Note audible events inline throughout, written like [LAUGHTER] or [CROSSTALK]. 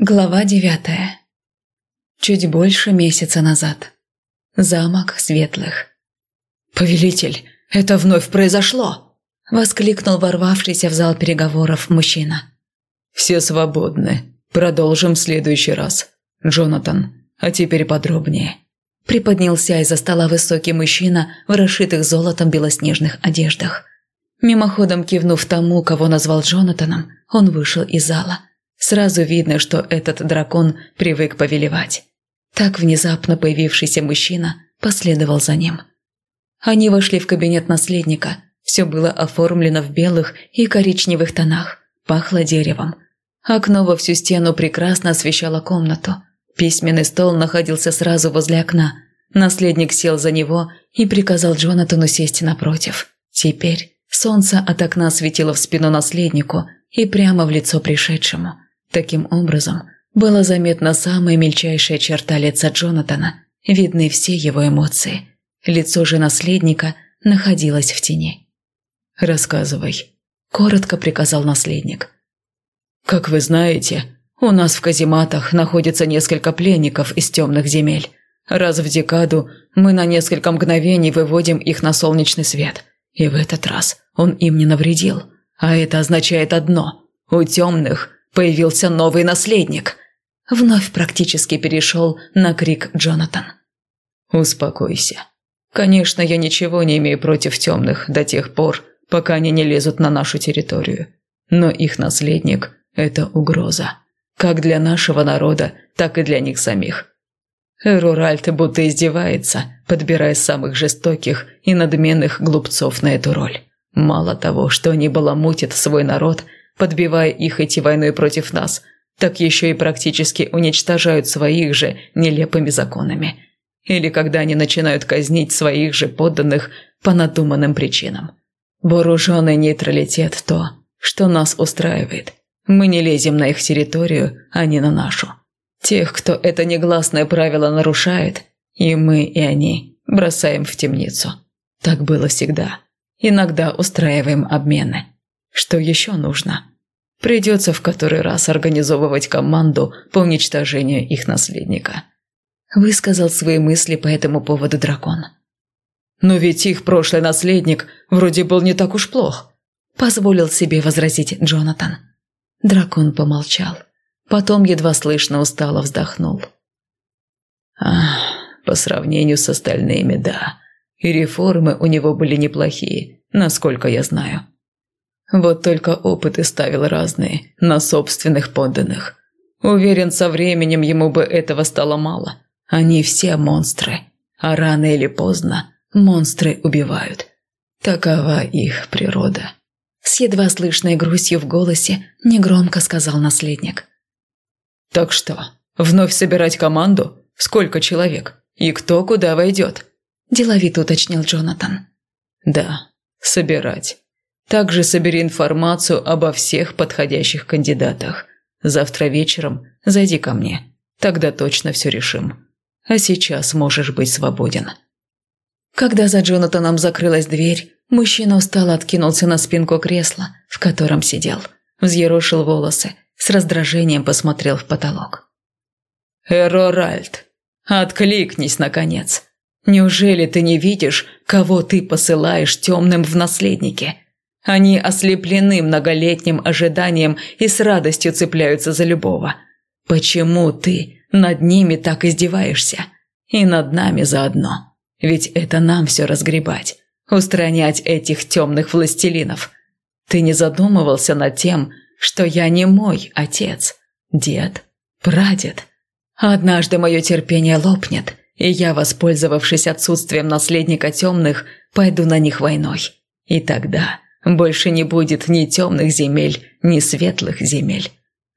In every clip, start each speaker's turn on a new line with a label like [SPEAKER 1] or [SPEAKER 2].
[SPEAKER 1] Глава девятая. Чуть больше месяца назад. Замок Светлых.
[SPEAKER 2] «Повелитель, это вновь произошло!»
[SPEAKER 1] – воскликнул ворвавшийся в зал переговоров мужчина.
[SPEAKER 2] «Все свободны. Продолжим в следующий раз. Джонатан, а теперь подробнее».
[SPEAKER 1] Приподнялся из-за стола высокий мужчина в расшитых золотом белоснежных одеждах. Мимоходом кивнув тому, кого назвал Джонатаном, он вышел из зала – Сразу видно, что этот дракон привык повелевать. Так внезапно появившийся мужчина последовал за ним. Они вошли в кабинет наследника. Все было оформлено в белых и коричневых тонах, пахло деревом. Окно во всю стену прекрасно освещало комнату. Письменный стол находился сразу возле окна. Наследник сел за него и приказал Джонатану сесть напротив. Теперь солнце от окна светило в спину наследнику и прямо в лицо пришедшему – Таким образом, была заметна самая мельчайшая черта лица Джонатана, видны все его эмоции. Лицо же наследника находилось в тени.
[SPEAKER 2] «Рассказывай», –
[SPEAKER 1] коротко приказал наследник.
[SPEAKER 2] «Как вы знаете, у нас в казематах находится несколько пленников из темных земель. Раз в декаду мы на несколько мгновений выводим их на солнечный свет. И в этот раз он им не навредил. А это означает одно – у темных появился новый наследник. Вновь практически перешел на крик Джонатан. «Успокойся. Конечно, я ничего не имею против темных до тех пор, пока они не лезут на нашу территорию. Но их наследник – это угроза. Как для нашего народа, так и для них самих. Руральт будто издевается, подбирая самых жестоких и надменных глупцов на эту роль. Мало того, что они баламутят свой народ – подбивая их идти войной против нас, так еще и практически уничтожают своих же нелепыми законами. Или когда они начинают казнить своих же подданных по надуманным причинам. Вооруженный нейтралитет – то, что нас устраивает. Мы не лезем на их территорию, а не на нашу. Тех, кто это негласное правило нарушает, и мы, и они бросаем в темницу. Так было всегда. Иногда устраиваем обмены. Что еще нужно? Придется в который раз организовывать команду по уничтожению их наследника. Высказал свои мысли по этому поводу дракон. Но ведь их прошлый наследник вроде был не так уж плох. Позволил себе возразить Джонатан. Дракон помолчал. Потом едва слышно устало вздохнул. Ах, по сравнению с остальными, да. И реформы у него были неплохие, насколько я знаю. Вот только опыты ставил разные, на собственных подданных. Уверен, со временем ему бы этого стало мало. Они все монстры. А рано или поздно монстры убивают. Такова их природа. С едва слышной грустью в голосе негромко сказал наследник. «Так что, вновь собирать команду? Сколько человек? И кто куда войдет?» Деловито уточнил Джонатан. «Да, собирать. Также собери информацию обо всех подходящих кандидатах. Завтра вечером зайди ко мне. Тогда точно все решим. А сейчас можешь быть свободен». Когда за Джонатаном закрылась дверь, мужчина устало откинулся на спинку кресла, в котором сидел. Взъерошил волосы, с раздражением посмотрел в потолок. «Эроральд, откликнись, наконец. Неужели ты не видишь, кого ты посылаешь темным в наследнике?» Они ослеплены многолетним ожиданием и с радостью цепляются за любого. Почему ты над ними так издеваешься? И над нами заодно. Ведь это нам все разгребать, устранять этих темных властелинов. Ты не задумывался над тем, что я не мой отец, дед, прадед. Однажды мое терпение лопнет, и я, воспользовавшись отсутствием наследника темных, пойду на них войной. И тогда больше не будет ни темных земель, ни светлых земель.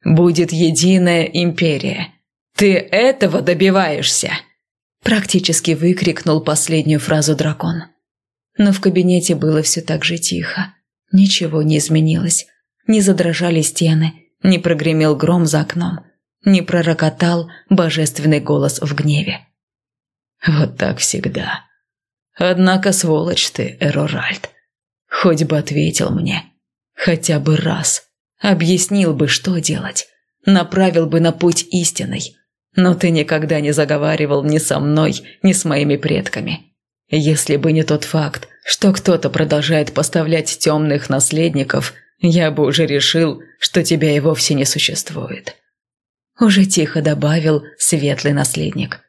[SPEAKER 2] Будет единая империя. Ты этого добиваешься!» Практически выкрикнул последнюю фразу дракон. Но в кабинете было все так же тихо. Ничего не изменилось. Не задрожали стены, не прогремел гром за окном, не пророкотал божественный голос в гневе. Вот так всегда. Однако сволочь ты, Эроральд. Хоть бы ответил мне. Хотя бы раз. Объяснил бы, что делать.
[SPEAKER 1] направил бы на путь истинный. Но ты никогда не заговаривал ни со мной, ни с моими предками. Если бы не тот факт, что кто-то продолжает поставлять темных наследников, я бы уже решил, что тебя и вовсе не существует. Уже тихо добавил светлый наследник.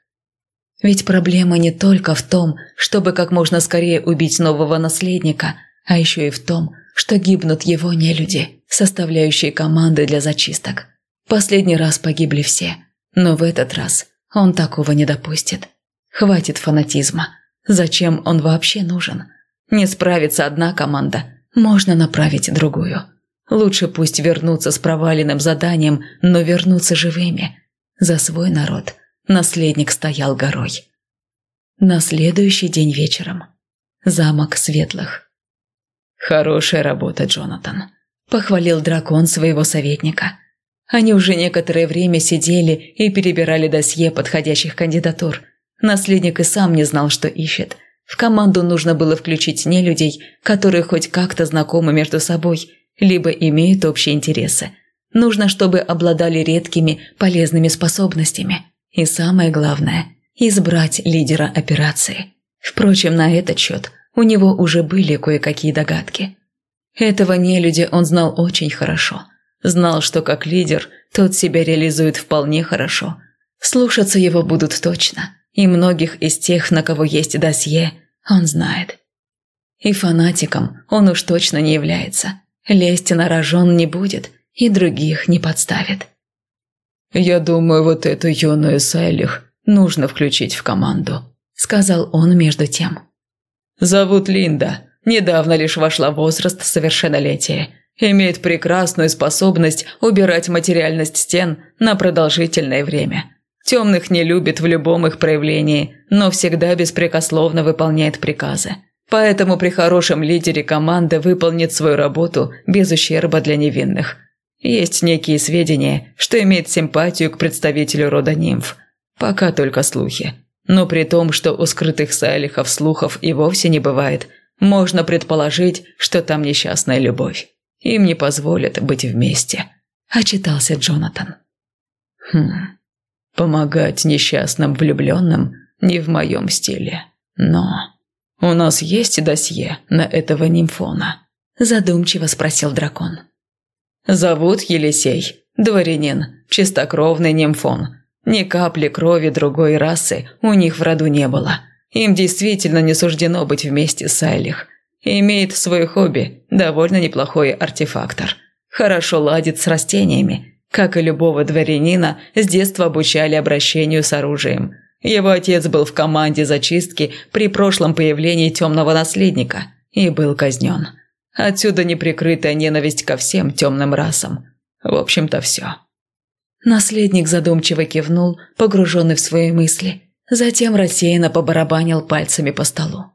[SPEAKER 1] Ведь проблема не только в том, чтобы как можно скорее убить нового наследника, а еще и в том, что гибнут его нелюди, составляющие команды для зачисток. Последний раз погибли все, но в этот раз он такого не допустит. Хватит фанатизма. Зачем он вообще нужен? Не справится одна команда, можно направить другую. Лучше пусть вернутся с проваленным заданием, но вернутся живыми. За свой народ наследник стоял горой. На следующий день вечером. Замок Светлых. «Хорошая работа, Джонатан», – похвалил дракон своего советника. Они уже некоторое время сидели и перебирали досье подходящих кандидатур. Наследник и сам не знал, что ищет. В команду нужно было включить не людей, которые хоть как-то знакомы между собой, либо имеют общие интересы. Нужно, чтобы обладали редкими полезными способностями. И самое главное – избрать лидера операции. Впрочем, на этот счет у него уже были кое-какие догадки. Этого нелюдя он знал очень хорошо. Знал, что как лидер тот себя реализует вполне хорошо. Слушаться его будут точно. И многих из тех, на кого есть досье, он знает. И фанатиком он уж точно не является. Лезть на рожон не будет и других не подставит.
[SPEAKER 2] «Я думаю, вот эту юную Сайлих нужно включить в команду», –
[SPEAKER 1] сказал он между тем.
[SPEAKER 2] «Зовут Линда. Недавно лишь вошла в возраст совершеннолетия. Имеет прекрасную способность убирать материальность стен на продолжительное время. Темных не любит в любом их проявлении, но всегда беспрекословно выполняет приказы. Поэтому при хорошем лидере команда выполнит свою работу без ущерба для невинных. Есть некие сведения, что имеет симпатию к представителю рода нимф. Пока только слухи. Но при том, что у скрытых сайлихов слухов и вовсе не бывает, можно предположить, что там несчастная любовь. Им не позволят быть вместе. Очитался Джонатан. Хм, помогать несчастным влюбленным не в моем стиле. Но у нас есть досье на этого нимфона? Задумчиво спросил дракон. Зовут Елисей, дворянин, чистокровный нимфон. Ни капли крови другой расы у них в роду не было. Им действительно не суждено быть вместе с Айлих. Имеет свое хобби, довольно неплохой артефактор. Хорошо ладит с растениями. Как и любого дворянина, с детства обучали обращению с оружием. Его отец был в команде зачистки при прошлом появлении темного наследника и был казнен. Отсюда неприкрытая ненависть ко всем темным расам. В общем-то, все.
[SPEAKER 1] Наследник задумчиво кивнул, погруженный в свои мысли. Затем рассеянно побарабанил пальцами по столу.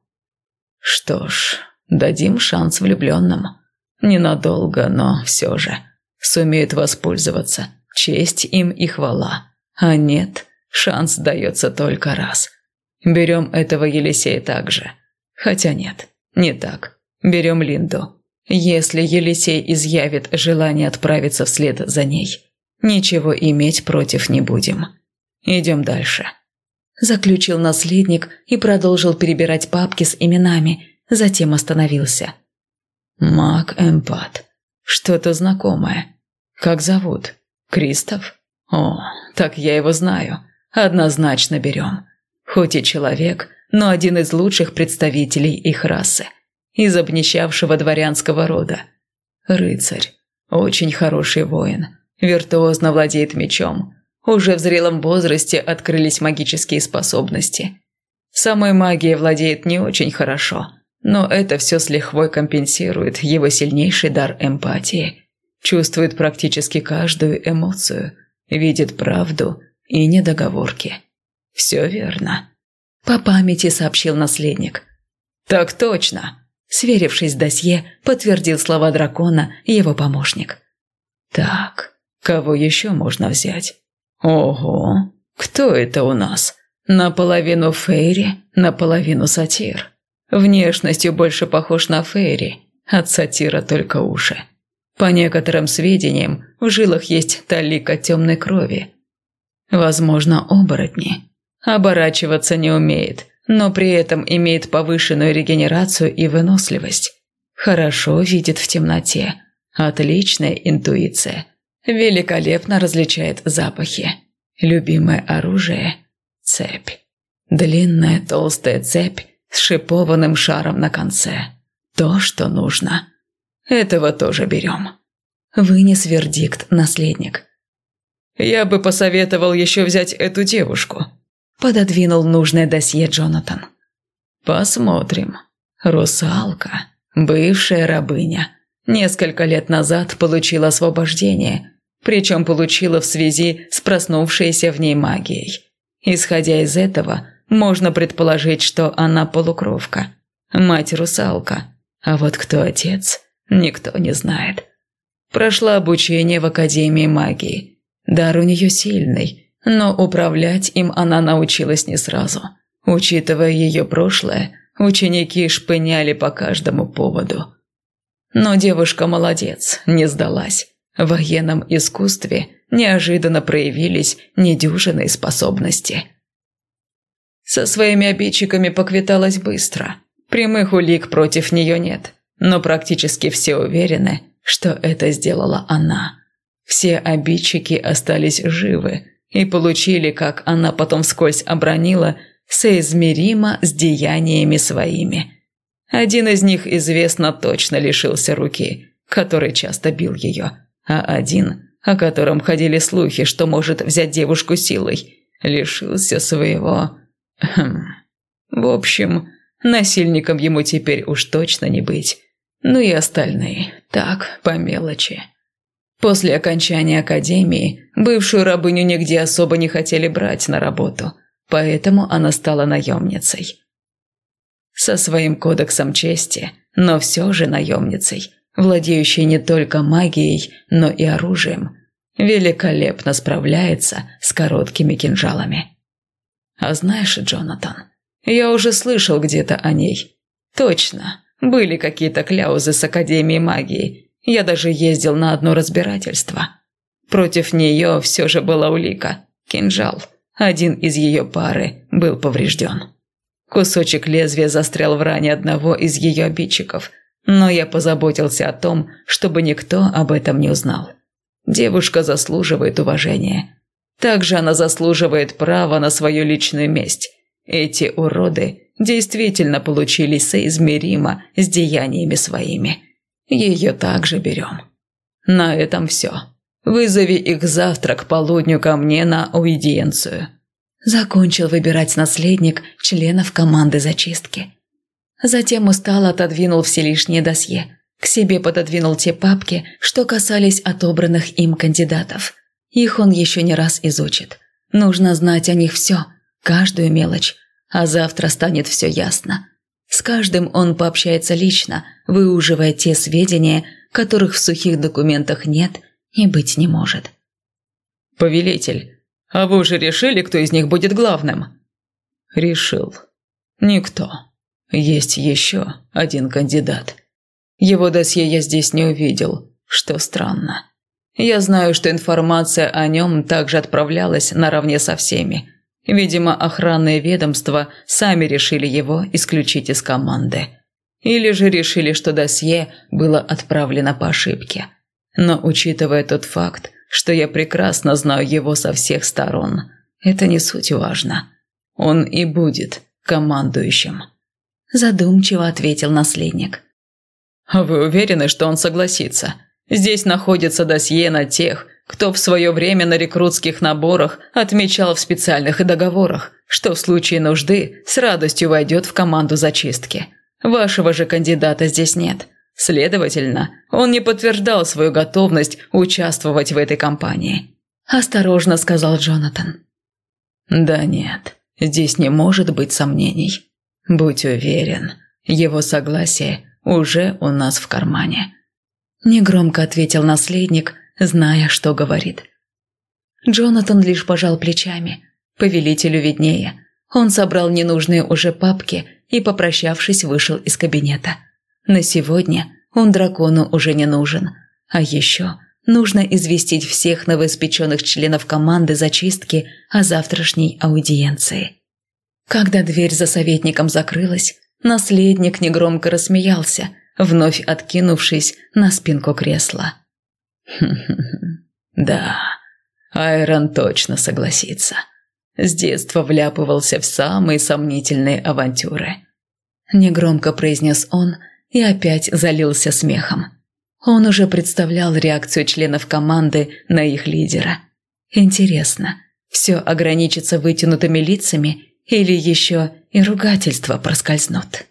[SPEAKER 2] «Что ж, дадим шанс влюбленным. Ненадолго, но все же. Сумеют воспользоваться. Честь им и хвала. А нет, шанс дается только раз. Берем этого Елисея также. Хотя нет, не так. Берем Линду. Если Елисей изъявит желание отправиться вслед за ней, ничего иметь против не будем. Идем дальше.
[SPEAKER 1] Заключил наследник и продолжил перебирать папки с именами, затем остановился.
[SPEAKER 2] Маг-эмпат. Что-то знакомое. Как зовут? Кристоф? О, так я его знаю. Однозначно берем. Хоть и человек, но один из лучших представителей их расы. Из обнищавшего дворянского рода. Рыцарь. Очень хороший воин. Виртуозно владеет мечом. Уже в зрелом возрасте открылись магические способности. Самой магией владеет не очень хорошо, но это все с лихвой компенсирует его сильнейший дар эмпатии. Чувствует практически каждую эмоцию, видит правду и недоговорки. Все верно.
[SPEAKER 1] По памяти сообщил наследник.
[SPEAKER 2] Так точно.
[SPEAKER 1] Сверившись с досье, подтвердил слова дракона его помощник.
[SPEAKER 2] Так, кого еще можно взять? Ого, кто это у нас? Наполовину Фейри, наполовину сатир. Внешностью больше похож на Фейри, от сатира только уши. По некоторым сведениям, в жилах есть талика темной крови. Возможно, оборотни. Оборачиваться не умеет, но при этом имеет повышенную регенерацию и выносливость. Хорошо видит в темноте. Отличная интуиция. Великолепно различает запахи. Любимое оружие – цепь. Длинная толстая цепь с шипованным шаром на конце. То, что нужно. Этого тоже берем. Вынес вердикт наследник. Я бы посоветовал еще взять эту девушку. Пододвинул нужное досье Джонатан. Посмотрим. Русалка, бывшая рабыня, несколько лет назад получила освобождение, причем получила в связи с проснувшейся в ней магией. Исходя из этого, можно предположить, что она полукровка, мать-русалка. А вот кто отец, никто не знает. Прошла обучение в Академии магии. Дар у нее сильный, но управлять им она научилась не сразу. Учитывая ее прошлое, ученики шпыняли по каждому поводу. Но девушка молодец, не сдалась. В военном искусстве неожиданно проявились недюжинные способности – со своими обидчиками поквиталась быстро. Прямых улик против нее нет, но практически все уверены, что это сделала она. Все обидчики остались живы и получили, как она потом вскользь обронила, соизмеримо с деяниями своими. Один из них известно точно лишился руки, который часто бил ее, а один, о котором ходили слухи, что может взять девушку силой, лишился своего Хм. В общем, насильником ему теперь уж точно не быть. Ну и остальные. Так, по мелочи. После окончания академии бывшую рабыню нигде особо не хотели брать на работу, поэтому она стала наемницей. Со своим кодексом чести, но все же наемницей, владеющей не только магией, но и оружием, великолепно справляется с короткими кинжалами. А знаешь, Джонатан, я уже слышал где-то о ней. Точно, были какие-то кляузы с Академией магии. Я даже ездил на одно разбирательство. Против нее все же была улика – кинжал. Один из ее пары был поврежден. Кусочек лезвия застрял в ране одного из ее обидчиков, но я позаботился о том, чтобы никто об этом не узнал. Девушка заслуживает уважения. Также она заслуживает права на свою личную месть. Эти уроды действительно получили соизмеримо с деяниями своими. Ее также берем. На этом все. Вызови их завтра к полудню ко мне на аудиенцию. Закончил выбирать наследник членов команды зачистки. Затем устало отодвинул все лишние досье. К себе пододвинул те папки, что касались отобранных им кандидатов – их он еще не раз изучит. Нужно знать о них все, каждую мелочь, а завтра станет все ясно. С каждым он пообщается лично, выуживая те сведения, которых в сухих документах нет и быть не может. «Повелитель, а вы уже решили, кто из них будет главным?» «Решил. Никто. Есть еще один кандидат. Его досье я здесь не увидел, что странно. Я знаю, что информация о нем также отправлялась наравне со всеми. Видимо, охранные ведомства сами решили его исключить из команды. Или же решили, что досье было отправлено по ошибке. Но учитывая тот факт, что я прекрасно знаю его со всех сторон, это не суть важно. Он и будет командующим. Задумчиво ответил наследник. «Вы уверены, что он согласится?» Здесь находится досье на тех, кто в свое время на рекрутских наборах отмечал в специальных договорах, что в случае нужды с радостью войдет в команду зачистки. Вашего же кандидата здесь нет. Следовательно, он не подтверждал свою готовность участвовать в этой кампании. Осторожно сказал Джонатан. Да нет, здесь не может быть сомнений. Будь уверен, его согласие уже у нас в кармане. Негромко ответил наследник, зная, что говорит. Джонатан лишь пожал плечами. Повелителю виднее. Он собрал ненужные уже папки и, попрощавшись, вышел из кабинета. На сегодня он дракону уже не нужен.
[SPEAKER 1] А еще нужно известить всех новоиспеченных членов команды зачистки о завтрашней аудиенции. Когда дверь за советником закрылась, наследник негромко рассмеялся, вновь откинувшись на спинку кресла. [LAUGHS]
[SPEAKER 2] Да, Айрон точно согласится. С детства вляпывался в самые сомнительные авантюры.
[SPEAKER 1] Негромко произнес он и опять залился смехом. Он уже представлял реакцию членов команды на их лидера. Интересно, все ограничится вытянутыми лицами или еще и ругательства проскользнут?